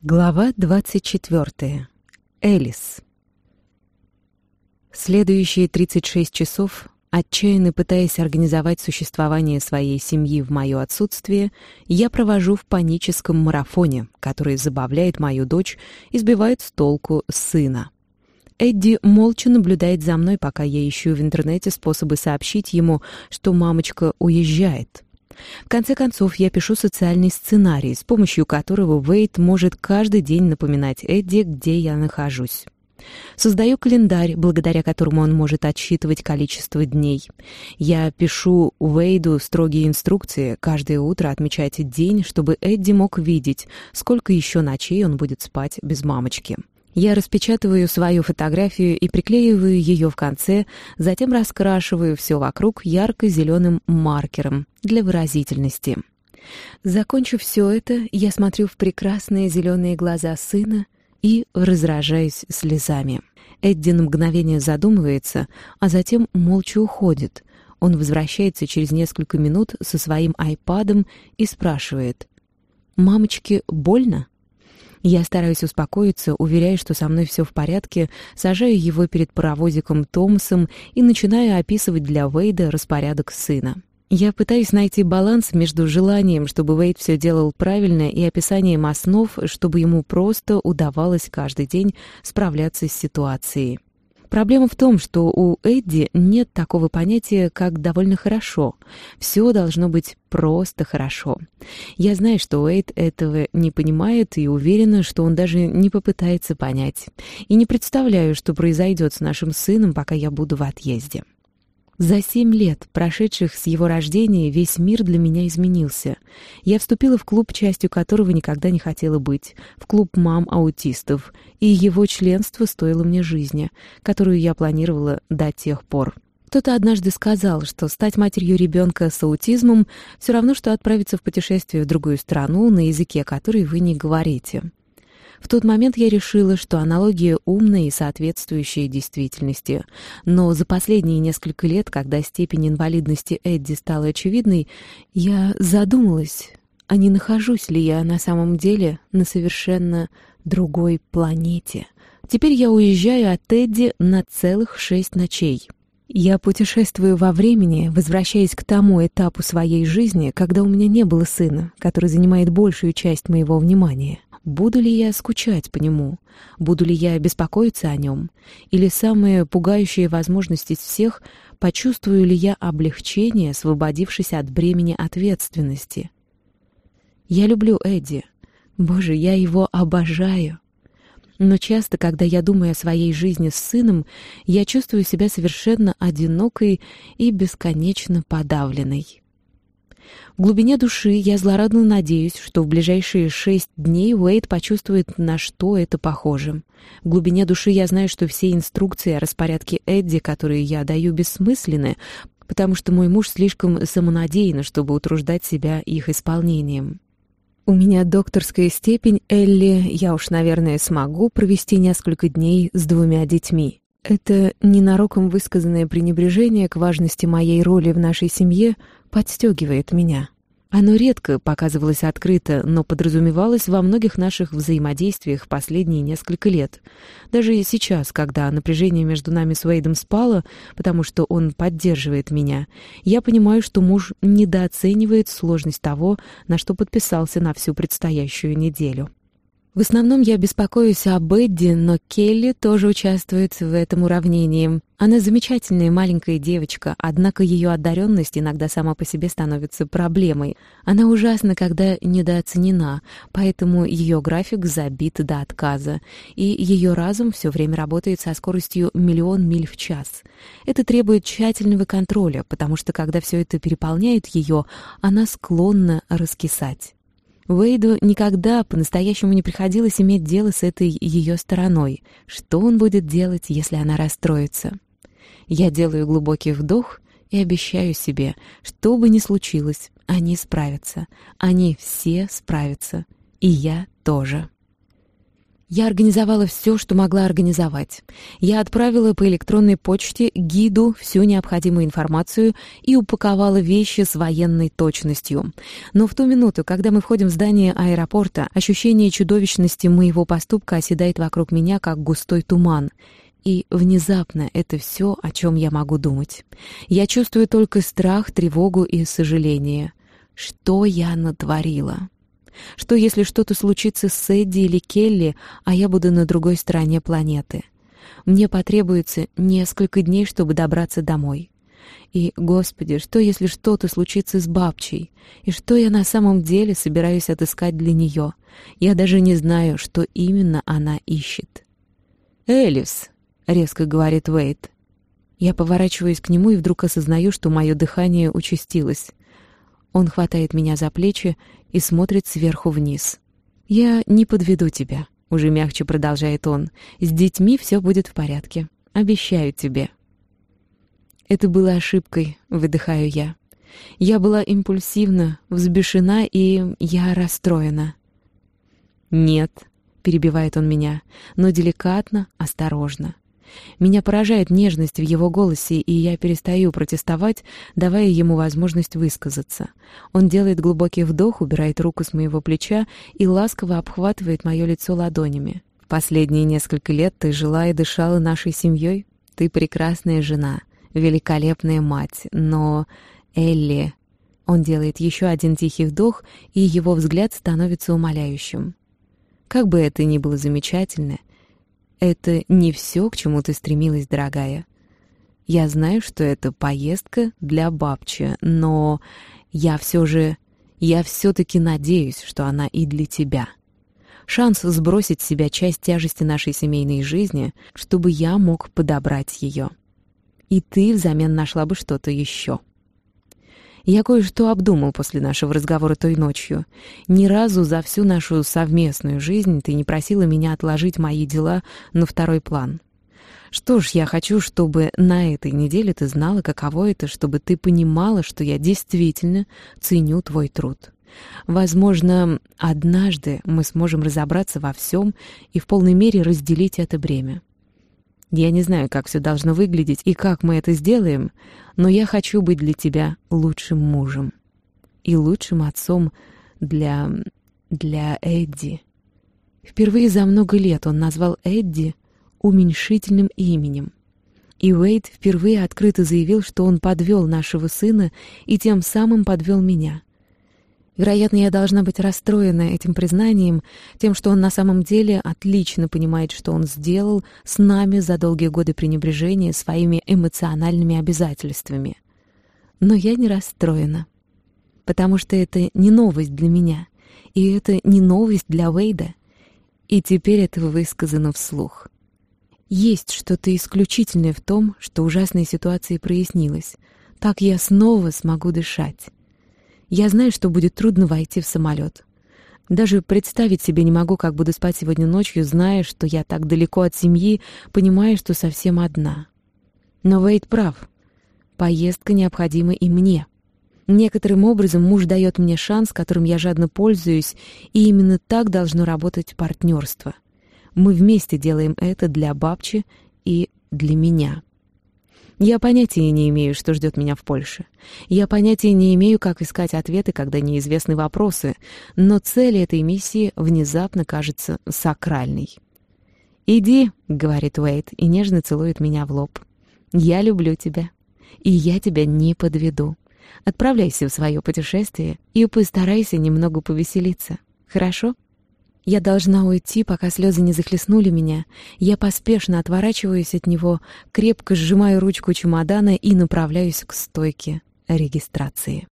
Глава 24. Элис. Следующие 36 часов, отчаянно пытаясь организовать существование своей семьи в мое отсутствие, я провожу в паническом марафоне, который забавляет мою дочь и сбивает с толку сына. Эдди молча наблюдает за мной, пока я ищу в интернете способы сообщить ему, что мамочка уезжает — в конце концов, я пишу социальный сценарий, с помощью которого Вейт может каждый день напоминать Эдди, где я нахожусь. Создаю календарь, благодаря которому он может отсчитывать количество дней. Я пишу Уэйду строгие инструкции, каждое утро отмечать день, чтобы Эдди мог видеть, сколько еще ночей он будет спать без мамочки. Я распечатываю свою фотографию и приклеиваю ее в конце, затем раскрашиваю все вокруг ярко-зеленым маркером для выразительности. Закончив все это, я смотрю в прекрасные зеленые глаза сына и разражаюсь слезами. Эдди на мгновение задумывается, а затем молча уходит. Он возвращается через несколько минут со своим айпадом и спрашивает «Мамочке больно?» Я стараюсь успокоиться, уверяя, что со мной все в порядке, сажаю его перед паровозиком Томасом и начинаю описывать для Вейда распорядок сына. Я пытаюсь найти баланс между желанием, чтобы Вейд все делал правильно, и описанием основ, чтобы ему просто удавалось каждый день справляться с ситуацией. Проблема в том, что у Эдди нет такого понятия, как «довольно хорошо». Все должно быть просто хорошо. Я знаю, что Уэйд этого не понимает и уверена, что он даже не попытается понять. И не представляю, что произойдет с нашим сыном, пока я буду в отъезде. За семь лет, прошедших с его рождения, весь мир для меня изменился. Я вступила в клуб, частью которого никогда не хотела быть, в клуб мам-аутистов, и его членство стоило мне жизни, которую я планировала до тех пор. Кто-то однажды сказал, что стать матерью ребенка с аутизмом все равно, что отправиться в путешествие в другую страну на языке, который вы не говорите. В тот момент я решила, что аналогия умная и соответствующая действительности. Но за последние несколько лет, когда степень инвалидности Эдди стала очевидной, я задумалась, а не нахожусь ли я на самом деле на совершенно другой планете. Теперь я уезжаю от Эдди на целых шесть ночей. Я путешествую во времени, возвращаясь к тому этапу своей жизни, когда у меня не было сына, который занимает большую часть моего внимания. Буду ли я скучать по нему? Буду ли я беспокоиться о нем? Или самые пугающие возможности из всех, почувствую ли я облегчение, освободившись от бремени ответственности? Я люблю Эдди. Боже, я его обожаю. Но часто, когда я думаю о своей жизни с сыном, я чувствую себя совершенно одинокой и бесконечно подавленной. В глубине души я злорадно надеюсь, что в ближайшие шесть дней Уэйд почувствует, на что это похоже. В глубине души я знаю, что все инструкции о распорядке Эдди, которые я даю, бессмысленны, потому что мой муж слишком самонадеян, чтобы утруждать себя их исполнением. У меня докторская степень, Элли, я уж, наверное, смогу провести несколько дней с двумя детьми. Это ненароком высказанное пренебрежение к важности моей роли в нашей семье подстегивает меня. Оно редко показывалось открыто, но подразумевалось во многих наших взаимодействиях последние несколько лет. Даже сейчас, когда напряжение между нами с Уэйдом спало, потому что он поддерживает меня, я понимаю, что муж недооценивает сложность того, на что подписался на всю предстоящую неделю. В основном я беспокоюсь об Эдди, но Келли тоже участвует в этом уравнении. Она замечательная маленькая девочка, однако ее одаренность иногда сама по себе становится проблемой. Она ужасна, когда недооценена, поэтому ее график забит до отказа, и ее разум все время работает со скоростью миллион миль в час. Это требует тщательного контроля, потому что когда все это переполняет ее, она склонна раскисать. Уэйду никогда по-настоящему не приходилось иметь дело с этой ее стороной. Что он будет делать, если она расстроится? Я делаю глубокий вдох и обещаю себе, что бы ни случилось, они справятся. Они все справятся. И я тоже. Я организовала все, что могла организовать. Я отправила по электронной почте гиду всю необходимую информацию и упаковала вещи с военной точностью. Но в ту минуту, когда мы входим в здание аэропорта, ощущение чудовищности моего поступка оседает вокруг меня, как густой туман. И внезапно это все, о чем я могу думать. Я чувствую только страх, тревогу и сожаление. Что я натворила? Что если что-то случится с Эдди или Келли, а я буду на другой стороне планеты? Мне потребуется несколько дней, чтобы добраться домой. И, Господи, что если что-то случится с бабчей? И что я на самом деле собираюсь отыскать для нее? Я даже не знаю, что именно она ищет. «Элис», — резко говорит Уэйт. Я поворачиваюсь к нему и вдруг осознаю, что мое дыхание участилось. Он хватает меня за плечи и смотрит сверху вниз. «Я не подведу тебя», — уже мягче продолжает он. «С детьми все будет в порядке. Обещаю тебе». Это было ошибкой, выдыхаю я. Я была импульсивна, взбешена, и я расстроена. «Нет», — перебивает он меня, но деликатно, осторожно. Меня поражает нежность в его голосе, и я перестаю протестовать, давая ему возможность высказаться. Он делает глубокий вдох, убирает руку с моего плеча и ласково обхватывает мое лицо ладонями. «Последние несколько лет ты жила и дышала нашей семьей. Ты прекрасная жена, великолепная мать, но... Элли...» Он делает еще один тихий вдох, и его взгляд становится умоляющим. Как бы это ни было замечательно, это не все, к чему ты стремилась, дорогая. Я знаю, что это поездка для бабчи, но я все же... Я все-таки надеюсь, что она и для тебя. Шанс сбросить с себя часть тяжести нашей семейной жизни, чтобы я мог подобрать ее. И ты взамен нашла бы что-то еще. Я кое-что обдумал после нашего разговора той ночью. Ни разу за всю нашу совместную жизнь ты не просила меня отложить мои дела на второй план. Что ж, я хочу, чтобы на этой неделе ты знала, каково это, чтобы ты понимала, что я действительно ценю твой труд. Возможно, однажды мы сможем разобраться во всем и в полной мере разделить это бремя. Я не знаю, как все должно выглядеть и как мы это сделаем, но я хочу быть для тебя лучшим мужем и лучшим отцом для... для Эдди. Впервые за много лет он назвал Эдди уменьшительным именем. И Уэйд впервые открыто заявил, что он подвел нашего сына и тем самым подвел меня. Вероятно, я должна быть расстроена этим признанием, тем, что он на самом деле отлично понимает, что он сделал с нами за долгие годы пренебрежения своими эмоциональными обязательствами. Но я не расстроена, потому что это не новость для меня, и это не новость для Уэйда, и теперь это высказано вслух. Есть что-то исключительное в том, что ужасная ситуация прояснилась. Так я снова смогу дышать. Я знаю, что будет трудно войти в самолет. Даже представить себе не могу, как буду спать сегодня ночью, зная, что я так далеко от семьи, понимая, что совсем одна. Но Вейд прав. Поездка необходима и мне. Некоторым образом муж дает мне шанс, которым я жадно пользуюсь, и именно так должно работать партнерство. Мы вместе делаем это для бабчи и для меня. Я понятия не имею, что ждет меня в Польше. Я понятия не имею, как искать ответы, когда неизвестны вопросы, но цель этой миссии внезапно кажется сакральной. «Иди», — говорит Уэйт и нежно целует меня в лоб. «Я люблю тебя, и я тебя не подведу. Отправляйся в свое путешествие и постарайся немного повеселиться. Хорошо?» Я должна уйти, пока слезы не захлестнули меня. Я поспешно отворачиваюсь от него, крепко сжимаю ручку чемодана и направляюсь к стойке регистрации.